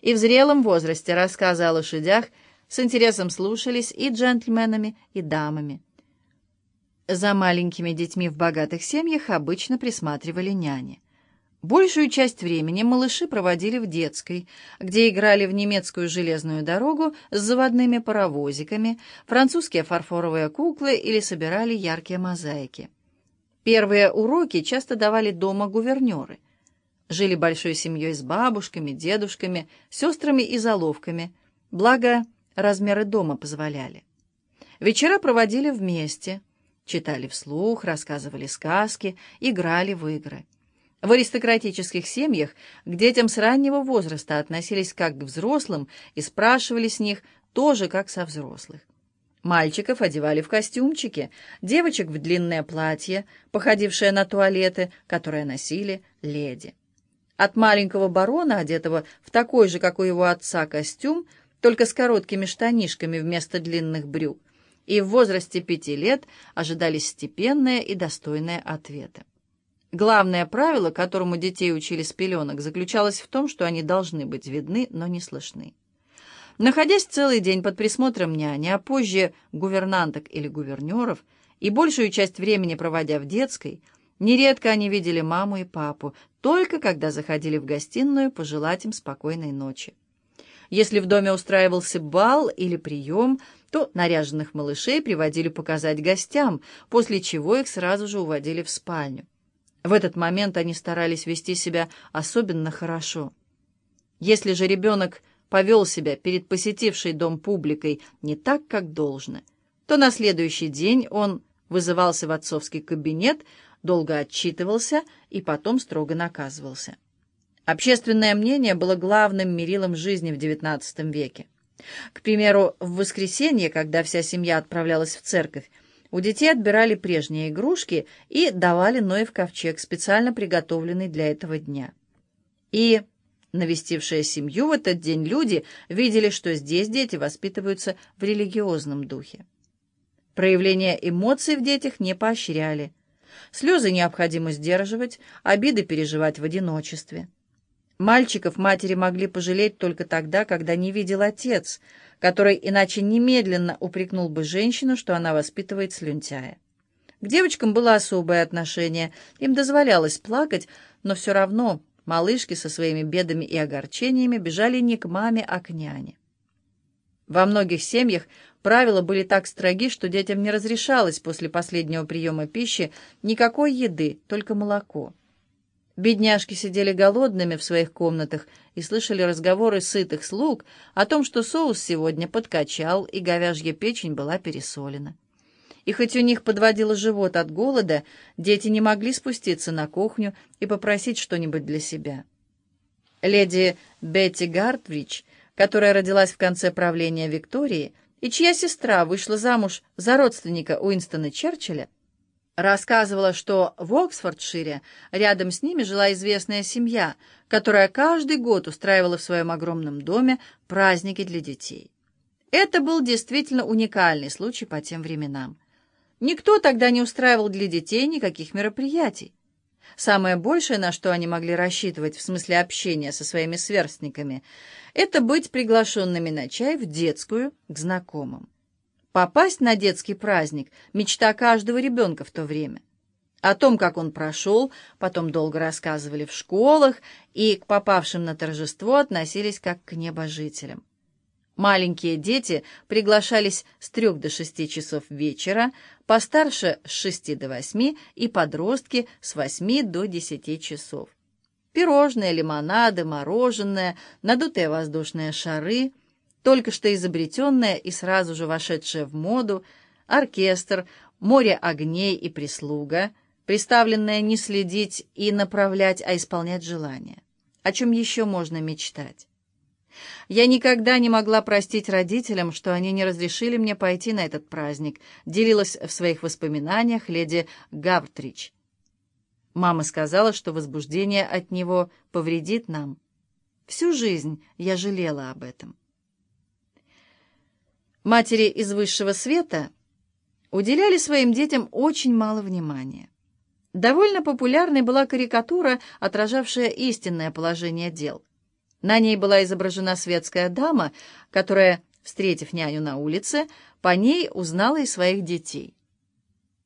И в зрелом возрасте рассказы о лошадях с интересом слушались и джентльменами, и дамами. За маленькими детьми в богатых семьях обычно присматривали няни. Большую часть времени малыши проводили в детской, где играли в немецкую железную дорогу с заводными паровозиками, французские фарфоровые куклы или собирали яркие мозаики. Первые уроки часто давали дома гувернеры. Жили большой семьей с бабушками, дедушками, сестрами и заловками, благо размеры дома позволяли. Вечера проводили вместе, читали вслух, рассказывали сказки, играли в игры. В аристократических семьях к детям с раннего возраста относились как к взрослым и спрашивали с них тоже как со взрослых. Мальчиков одевали в костюмчики, девочек в длинное платье, походившее на туалеты, которые носили леди. От маленького барона, одетого в такой же, как у его отца, костюм, только с короткими штанишками вместо длинных брюк, и в возрасте пяти лет ожидались степенные и достойные ответы. Главное правило, которому детей учили с пеленок, заключалось в том, что они должны быть видны, но не слышны. Находясь целый день под присмотром няни, а позже гувернанток или гувернеров, и большую часть времени проводя в детской, нередко они видели маму и папу, только когда заходили в гостиную пожелать им спокойной ночи. Если в доме устраивался бал или прием, то наряженных малышей приводили показать гостям, после чего их сразу же уводили в спальню. В этот момент они старались вести себя особенно хорошо. Если же ребенок повел себя перед посетившей дом публикой не так, как должно, то на следующий день он вызывался в отцовский кабинет, долго отчитывался и потом строго наказывался. Общественное мнение было главным мерилом жизни в XIX веке. К примеру, в воскресенье, когда вся семья отправлялась в церковь, у детей отбирали прежние игрушки и давали Ноев ковчег, специально приготовленный для этого дня. И навестившие семью в этот день люди видели, что здесь дети воспитываются в религиозном духе. Проявление эмоций в детях не поощряли. Слезы необходимо сдерживать, обиды переживать в одиночестве. Мальчиков матери могли пожалеть только тогда, когда не видел отец, который иначе немедленно упрекнул бы женщину, что она воспитывает слюнтяя. К девочкам было особое отношение, им дозволялось плакать, но все равно малышки со своими бедами и огорчениями бежали не к маме, а к няне. Во многих семьях правила были так строги, что детям не разрешалось после последнего приема пищи никакой еды, только молоко. Бедняжки сидели голодными в своих комнатах и слышали разговоры сытых слуг о том, что соус сегодня подкачал и говяжья печень была пересолена. И хоть у них подводило живот от голода, дети не могли спуститься на кухню и попросить что-нибудь для себя. Леди Бетти Гартвич, которая родилась в конце правления Виктории и чья сестра вышла замуж за родственника Уинстона Черчилля, рассказывала, что в Оксфордшире рядом с ними жила известная семья, которая каждый год устраивала в своем огромном доме праздники для детей. Это был действительно уникальный случай по тем временам. Никто тогда не устраивал для детей никаких мероприятий. Самое большее, на что они могли рассчитывать в смысле общения со своими сверстниками, это быть приглашенными на чай в детскую к знакомым. Попасть на детский праздник — мечта каждого ребенка в то время. О том, как он прошел, потом долго рассказывали в школах, и к попавшим на торжество относились как к небожителям. Маленькие дети приглашались с трех до шести часов вечера, постарше с шести до восьми и подростки с восьми до десяти часов. Пирожные, лимонады, мороженое, надутые воздушные шары — только что изобретенная и сразу же вошедшая в моду, оркестр, море огней и прислуга, приставленная не следить и направлять, а исполнять желания. О чем еще можно мечтать? Я никогда не могла простить родителям, что они не разрешили мне пойти на этот праздник, делилась в своих воспоминаниях леди Гавтрич. Мама сказала, что возбуждение от него повредит нам. Всю жизнь я жалела об этом. Матери из высшего света уделяли своим детям очень мало внимания. Довольно популярной была карикатура, отражавшая истинное положение дел. На ней была изображена светская дама, которая, встретив няню на улице, по ней узнала и своих детей.